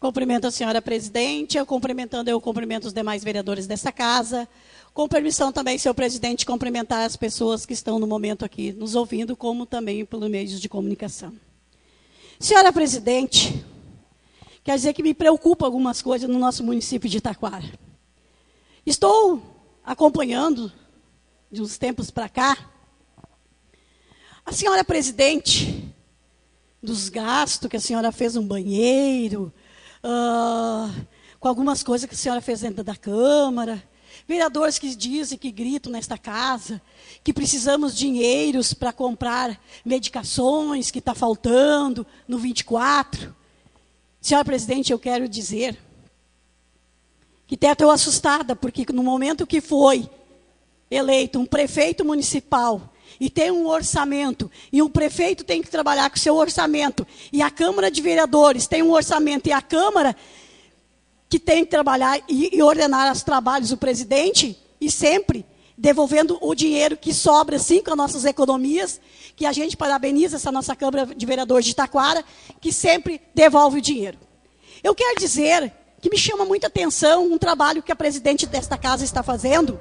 Cumprimento a senhora presidente, eu cumprimentando, eu cumprimento os demais vereadores dessa casa. Com permissão também, senhor presidente, cumprimentar as pessoas que estão no momento aqui nos ouvindo, como também pelos meios de comunicação. Senhora presidente, quer dizer que me preocupa algumas coisas no nosso município de Itaquara. Estou acompanhando, de uns tempos para cá, a senhora presidente, dos gastos que a senhora fez um banheiro, uh, com algumas coisas que a senhora fez dentro da Câmara, vereadores que dizem, que gritam nesta casa, que precisamos de dinheiros para comprar medicações que está faltando no 24. Senhora presidente, eu quero dizer que até estou assustada, porque no momento que foi eleito um prefeito municipal e tem um orçamento, e o prefeito tem que trabalhar com seu orçamento, e a Câmara de Vereadores tem um orçamento, e a Câmara que tem que trabalhar e, e ordenar os trabalhos do presidente, e sempre devolvendo o dinheiro que sobra, sim, com as nossas economias, que a gente parabeniza essa nossa Câmara de Vereadores de Taquara, que sempre devolve o dinheiro. Eu quero dizer que me chama muita atenção um trabalho que a presidente desta casa está fazendo,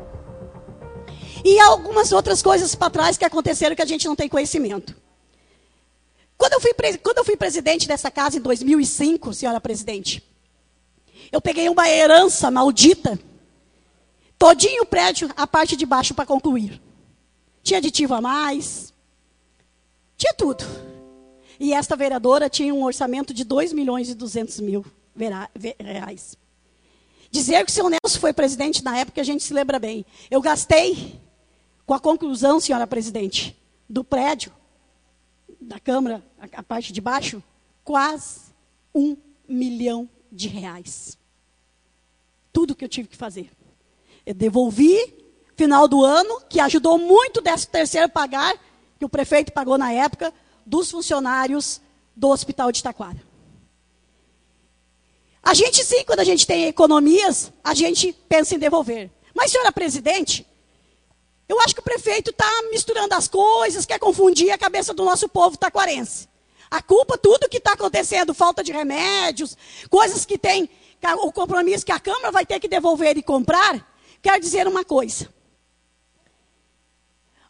e algumas outras coisas para trás que aconteceram que a gente não tem conhecimento. Quando eu, fui, quando eu fui presidente dessa casa em 2005, senhora presidente, eu peguei uma herança maldita, todinho o prédio, a parte de baixo para concluir. Tinha aditivo a mais, tinha tudo. E esta vereadora tinha um orçamento de 2 milhões e 200 mil reais. Dizer que o seu Nelson foi presidente na época, a gente se lembra bem. Eu gastei com a conclusão, senhora presidente, do prédio, da Câmara, a, a parte de baixo, quase um milhão de reais. Tudo que eu tive que fazer. Eu devolvi, final do ano, que ajudou muito desse terceiro pagar, que o prefeito pagou na época, dos funcionários do Hospital de Taquara. A gente sim, quando a gente tem economias, a gente pensa em devolver. Mas, senhora presidente, eu acho que o prefeito está misturando as coisas, quer confundir a cabeça do nosso povo taquarense. A culpa, tudo que está acontecendo, falta de remédios, coisas que tem, o compromisso que a Câmara vai ter que devolver e comprar, quer dizer uma coisa.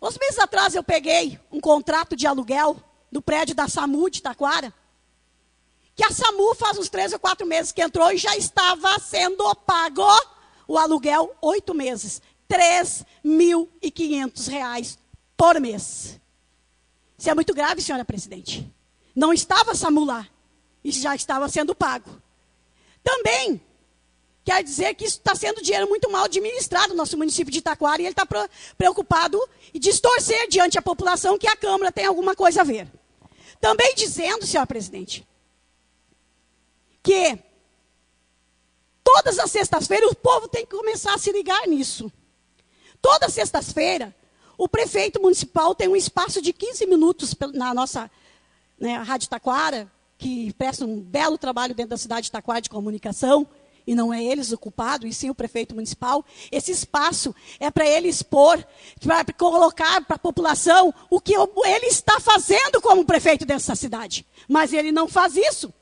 Uns meses atrás eu peguei um contrato de aluguel do prédio da SAMU de Taquara, que a SAMU faz uns três ou quatro meses que entrou e já estava sendo pago o aluguel oito meses. 3.500 reais por mês. Isso é muito grave, senhora presidente. Não estava SAMU lá. Isso já estava sendo pago. Também quer dizer que isso está sendo dinheiro muito mal administrado no nosso município de Itaquara e ele está preocupado e distorcer diante a população que a Câmara tem alguma coisa a ver. Também dizendo, senhora presidente, que todas as sextas-feiras o povo tem que começar a se ligar nisso. Toda sexta-feira, o prefeito municipal tem um espaço de 15 minutos na nossa né, Rádio Taquara, que presta um belo trabalho dentro da cidade de Taquara de comunicação, e não é eles o culpado, e sim o prefeito municipal. Esse espaço é para ele expor, para colocar para a população o que ele está fazendo como prefeito dessa cidade. Mas ele não faz isso.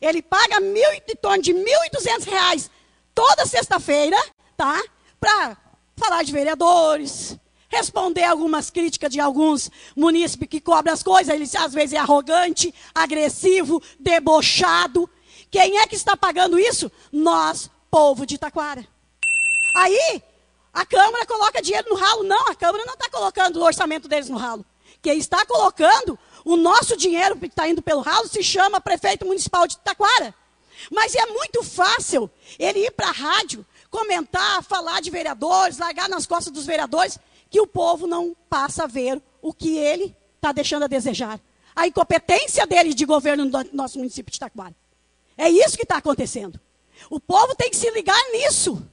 Ele paga mil, em torno de R$ 1.200 toda sexta-feira, tá? Para falar de vereadores, responder algumas críticas de alguns munícipes que cobram as coisas. Ele às vezes é arrogante, agressivo, debochado. Quem é que está pagando isso? Nós, povo de Taquara. Aí, a Câmara coloca dinheiro no ralo. Não, a Câmara não está colocando o orçamento deles no ralo. Quem está colocando o nosso dinheiro que está indo pelo ralo se chama prefeito municipal de Taquara. Mas é muito fácil ele ir para a rádio comentar, falar de vereadores, largar nas costas dos vereadores, que o povo não passa a ver o que ele está deixando a desejar. A incompetência dele de governo no nosso município de Itaquara. É isso que está acontecendo. O povo tem que se ligar nisso.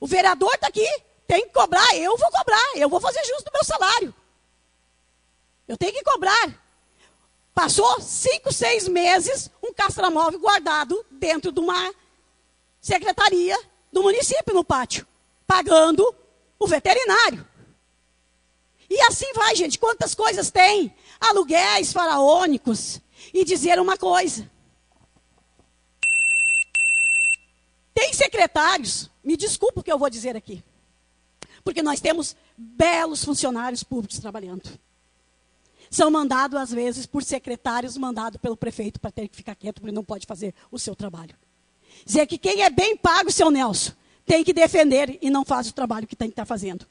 O vereador está aqui, tem que cobrar, eu vou cobrar, eu vou fazer justo do meu salário. Eu tenho que cobrar. Passou cinco, seis meses, um castramóvel guardado dentro de uma secretaria do município no pátio, pagando o veterinário. E assim vai, gente. Quantas coisas tem? Aluguéis faraônicos. E dizer uma coisa: secretários, me desculpe o que eu vou dizer aqui, porque nós temos belos funcionários públicos trabalhando. São mandados, às vezes, por secretários, mandados pelo prefeito para ter que ficar quieto, porque não pode fazer o seu trabalho. Dizer que quem é bem pago, seu Nelson, tem que defender e não faz o trabalho que tem que estar fazendo.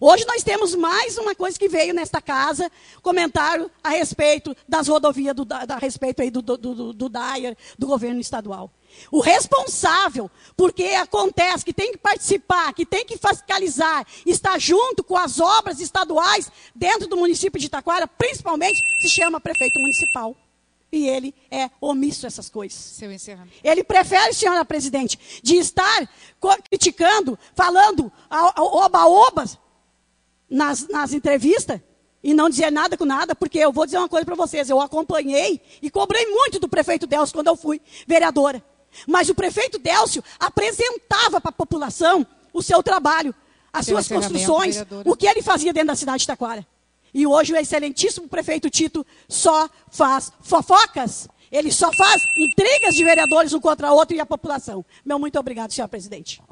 Hoje nós temos mais uma coisa que veio nesta casa, comentário a respeito das rodovias, do, da, a respeito aí do, do, do, do DAIR, do governo estadual. O responsável, porque acontece que tem que participar, que tem que fiscalizar, está junto com as obras estaduais dentro do município de Itaquara, principalmente, se chama prefeito municipal. E ele é omisso a essas coisas. Seu encerramento. Ele prefere, senhora presidente, de estar criticando, falando oba-obas nas, nas entrevistas e não dizer nada com nada, porque eu vou dizer uma coisa para vocês, eu acompanhei e cobrei muito do prefeito Delcio quando eu fui vereadora. Mas o prefeito Délcio apresentava para a população o seu trabalho, as seu suas construções, o que ele fazia dentro da cidade de Taquara. E hoje o excelentíssimo prefeito Tito só faz fofocas, ele só faz intrigas de vereadores um contra o outro e a população. Meu muito obrigado, senhor presidente.